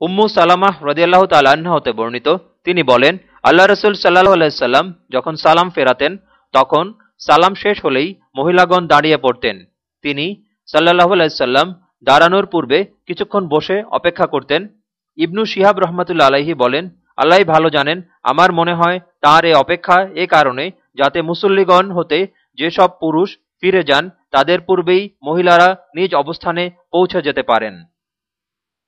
উম্মু সালামাহ রদিয়াল্লাহ তাল্লাহ্ন হতে বর্ণিত। তিনি বলেন, আল্লাহ রসুল সাল্লাহ আলাইসাল্লাম যখন সালাম ফেরাতেন, তখন সালাম শেষ হলেই মহিলাগণ দাঁড়িয়ে পড়তেন। তিনি সাল্লাহ আলাইসাল্লাম দাঁড়ানোর পূর্বে কিছুক্ষণ বসে অপেক্ষা করতেন। ইবনু শিহাব রহমতুল্লা আলাহি বলেন, আল্লাহ ভালো জানেন, আমার মনে হয় তাঁর এ অপেক্ষা এ কারণে যাতে মুসল্লিগণ হতে যেসব পুরুষ ফিরে যান, তাদের পূর্বেই মহিলারা নিজ অবস্থানে পৌঁছে যেতে পারেন।